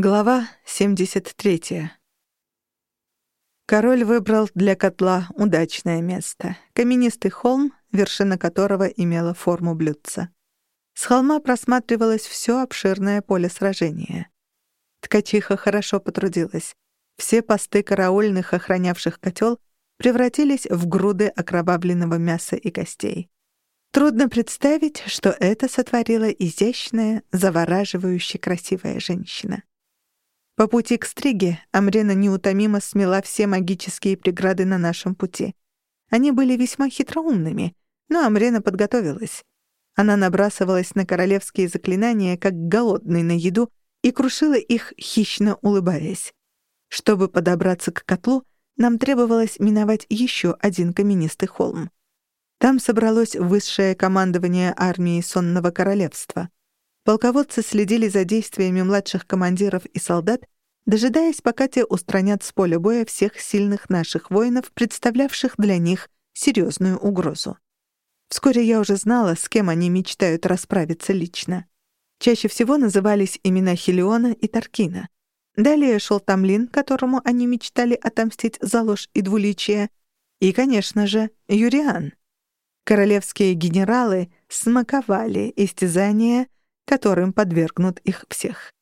Глава 73. Король выбрал для котла удачное место — каменистый холм, вершина которого имела форму блюдца. С холма просматривалось все обширное поле сражения. Ткачиха хорошо потрудилась. Все посты караульных, охранявших котел, превратились в груды окровавленного мяса и костей. Трудно представить, что это сотворила изящная, завораживающе красивая женщина. По пути к Стриге Амрена неутомимо смела все магические преграды на нашем пути. Они были весьма хитроумными, но Амрена подготовилась. Она набрасывалась на королевские заклинания, как голодный на еду, и крушила их, хищно улыбаясь. Чтобы подобраться к котлу, нам требовалось миновать еще один каменистый холм. Там собралось высшее командование армии Сонного Королевства. Полководцы следили за действиями младших командиров и солдат, дожидаясь, пока те устранят с поля боя всех сильных наших воинов, представлявших для них серьезную угрозу. Вскоре я уже знала, с кем они мечтают расправиться лично. Чаще всего назывались имена Хелиона и Таркина. Далее шел Тамлин, которому они мечтали отомстить за ложь и двуличие, и, конечно же, Юриан. Королевские генералы смаковали истязания, которым подвергнут их всех.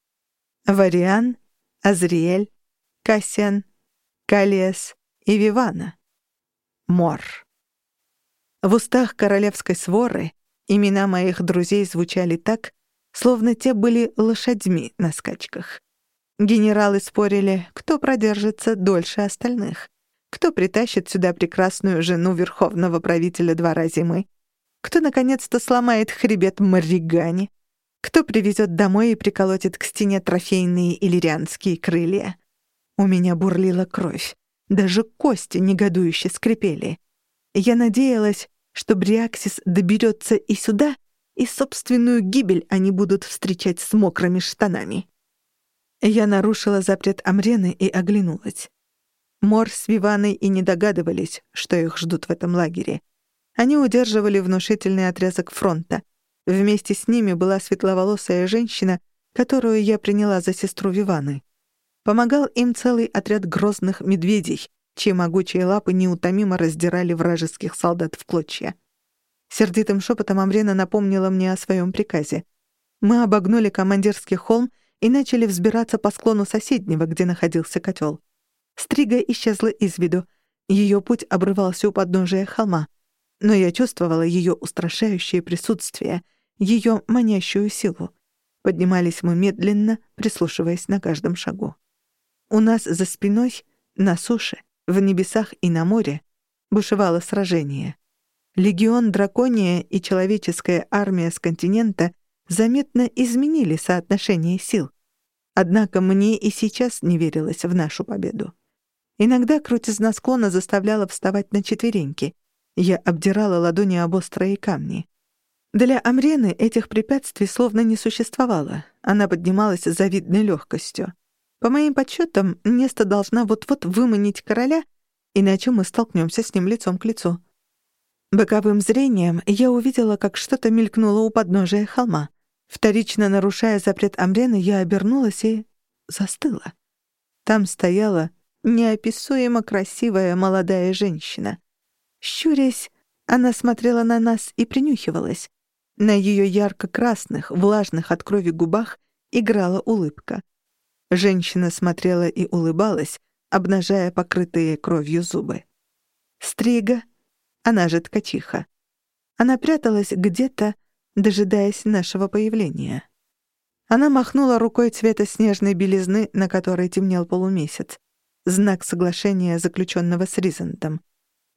Вариан, Азриэль, Кассиан, Калиес и Вивана. Мор. В устах королевской своры имена моих друзей звучали так, словно те были лошадьми на скачках. Генералы спорили, кто продержится дольше остальных, кто притащит сюда прекрасную жену верховного правителя двора зимы, кто наконец-то сломает хребет Марригани, кто привезет домой и приколотит к стене трофейные иллирианские крылья? У меня бурлила кровь. Даже кости негодующе скрипели. Я надеялась, что Бриаксис доберется и сюда, и собственную гибель они будут встречать с мокрыми штанами. Я нарушила запрет Амрены и оглянулась. Мор с Виваной и не догадывались, что их ждут в этом лагере. Они удерживали внушительный отрезок фронта — Вместе с ними была светловолосая женщина, которую я приняла за сестру Виваны. Помогал им целый отряд грозных медведей, чьи могучие лапы неутомимо раздирали вражеских солдат в клочья. Сердитым шепотом Амрена напомнила мне о своем приказе. Мы обогнули командирский холм и начали взбираться по склону соседнего, где находился котел. Стрига исчезла из виду. Ее путь обрывался у подножия холма. Но я чувствовала ее устрашающее присутствие — ее манящую силу. Поднимались мы медленно, прислушиваясь на каждом шагу. У нас за спиной, на суше, в небесах и на море, бушевало сражение. Легион Дракония и человеческая армия с континента заметно изменили соотношение сил. Однако мне и сейчас не верилось в нашу победу. Иногда крутизна склона заставляла вставать на четвереньки. Я обдирала ладони об острые камни. Для Амрены этих препятствий словно не существовало. Она поднималась с завидной легкостью. По моим подсчетам, Неста должна вот-вот выманить короля, иначе мы столкнемся с ним лицом к лицу. Боковым зрением я увидела, как что-то мелькнуло у подножия холма. Вторично нарушая запрет Амрены, я обернулась и застыла. Там стояла неописуемо красивая молодая женщина. Щурясь, она смотрела на нас и принюхивалась. На ее ярко-красных, влажных от крови губах играла улыбка. Женщина смотрела и улыбалась, обнажая покрытые кровью зубы. Стрига, она же ткачиха. Она пряталась где-то, дожидаясь нашего появления. Она махнула рукой цвета снежной белизны, на которой темнел полумесяц. Знак соглашения, заключенного с Ризентом.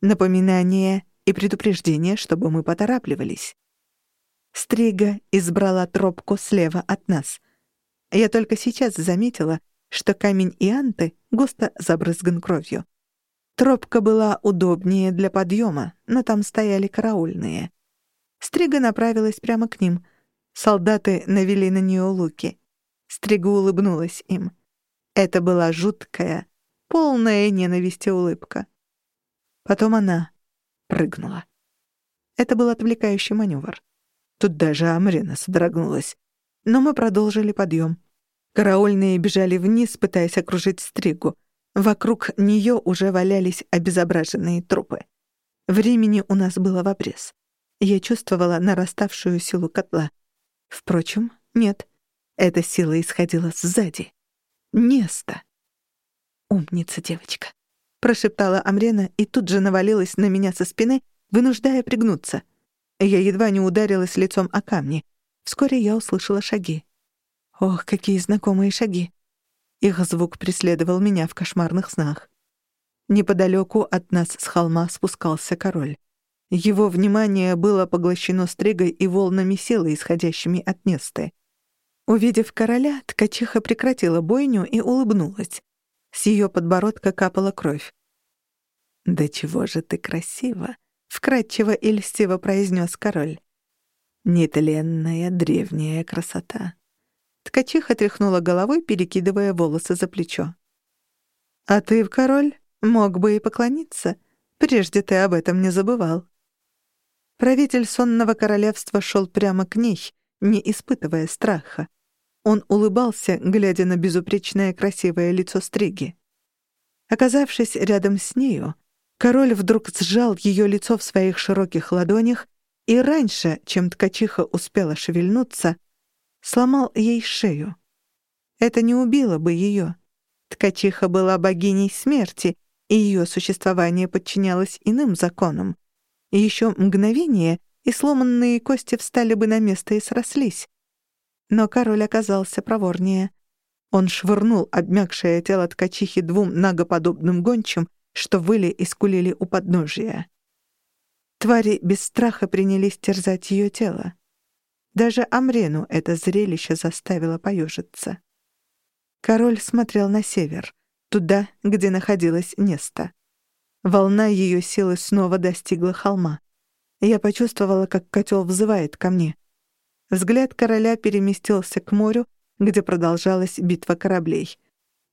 Напоминание и предупреждение, чтобы мы поторапливались. Стрига избрала тропку слева от нас. Я только сейчас заметила, что камень Ианты густо забрызган кровью. Тропка была удобнее для подъема, но там стояли караульные. Стрига направилась прямо к ним. Солдаты навели на нее луки. Стрига улыбнулась им. Это была жуткая, полная ненависти улыбка. Потом она прыгнула. Это был отвлекающий маневр. Тут даже Амрина содрогнулась. Но мы продолжили подъем. Караульные бежали вниз, пытаясь окружить стригу. Вокруг нее уже валялись обезображенные трупы. Времени у нас было в обрез. Я чувствовала нараставшую силу котла. Впрочем, нет. Эта сила исходила сзади. Неста. «Умница девочка», — прошептала Амрена и тут же навалилась на меня со спины, вынуждая пригнуться. Я едва не ударилась лицом о камни. Вскоре я услышала шаги. Ох, какие знакомые шаги. Их звук преследовал меня в кошмарных снах. Неподалеку от нас с холма спускался король. Его внимание было поглощено стригой и волнами силы, исходящими от Несты. Увидев короля, ткачиха прекратила бойню и улыбнулась. С ее подбородка капала кровь. «Да чего же ты красива!» — вкрадчиво и льстиво произнес король. «Нетленная древняя красота». Ткачиха тряхнула головой, перекидывая волосы за плечо. «А ты, король, мог бы и поклониться. Прежде ты об этом не забывал». Правитель сонного королевства шел прямо к ней, не испытывая страха. Он улыбался, глядя на безупречное красивое лицо Стриги. Оказавшись рядом с нею, король вдруг сжал ее лицо в своих широких ладонях и раньше, чем ткачиха успела шевельнуться, сломал ей шею. Это не убило бы ее. Ткачиха была богиней смерти, и ее существование подчинялось иным законам. Еще мгновение, и сломанные кости встали бы на место и срослись. Но король оказался проворнее. Он швырнул обмякшее тело ткачихи двум нагоподобным гончим, что выли и скулили у подножия. Твари без страха принялись терзать ее тело. Даже Амрену это зрелище заставило поежиться. Король смотрел на север, туда, где находилась Неста. Волна ее силы снова достигла холма. Я почувствовала, как котел взывает ко мне. Взгляд короля переместился к морю, где продолжалась битва кораблей.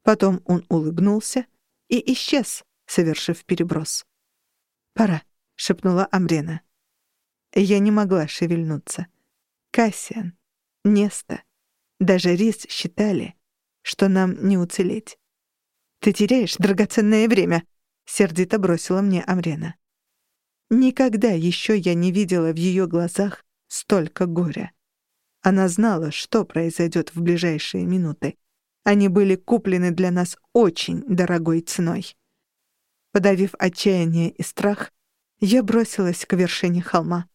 Потом он улыбнулся и исчез, совершив переброс. «Пора», — шепнула Амрена. Я не могла шевельнуться. Кассиан, Неста, даже Рис считали, что нам не уцелеть. «Ты теряешь драгоценное время», — сердито бросила мне Амрена. Никогда еще я не видела в ее глазах столько горя. Она знала, что произойдет в ближайшие минуты. Они были куплены для нас очень дорогой ценой. Подавив отчаяние и страх, я бросилась к вершине холма.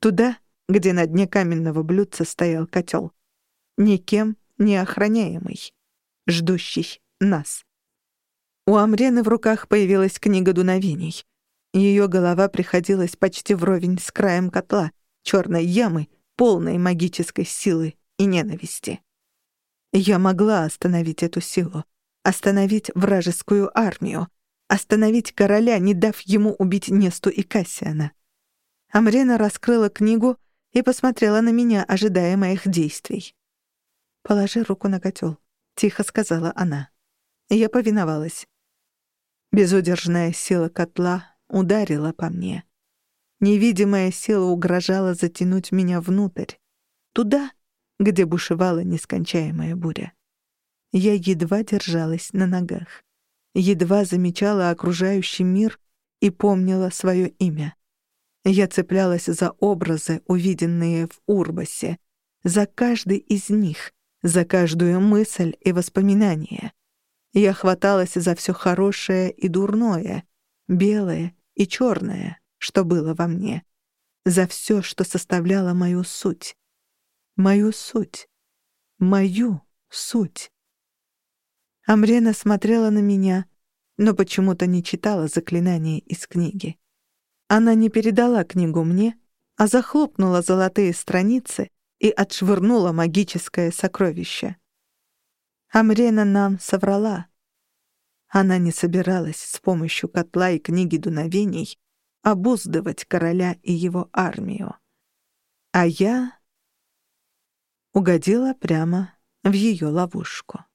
Туда, где на дне каменного блюдца стоял котел. Никем не охраняемый, ждущий нас. У Амрены в руках появилась книга дуновений. Ее голова приходилась почти вровень с краем котла, черной ямы, полной магической силы и ненависти. Я могла остановить эту силу, остановить вражескую армию, остановить короля, не дав ему убить Несту и Кассиана. Амрена раскрыла книгу и посмотрела на меня, ожидая моих действий. «Положи руку на котел», — тихо сказала она. Я повиновалась. Безудержная сила котла ударила по мне. Невидимая сила угрожала затянуть меня внутрь, туда, где бушевала нескончаемая буря. Я едва держалась на ногах, едва замечала окружающий мир и помнила свое имя. Я цеплялась за образы, увиденные в Урбасе, за каждый из них, за каждую мысль и воспоминание. Я хваталась за все хорошее и дурное, белое и черное, что было во мне, за все, что составляло мою суть. Мою суть. Мою суть. Амрена смотрела на меня, но почему-то не читала заклинания из книги. Она не передала книгу мне, а захлопнула золотые страницы и отшвырнула магическое сокровище. Амрена нам соврала. Она не собиралась с помощью котла и книги дуновений обуздывать короля и его армию. А я угодила прямо в ее ловушку.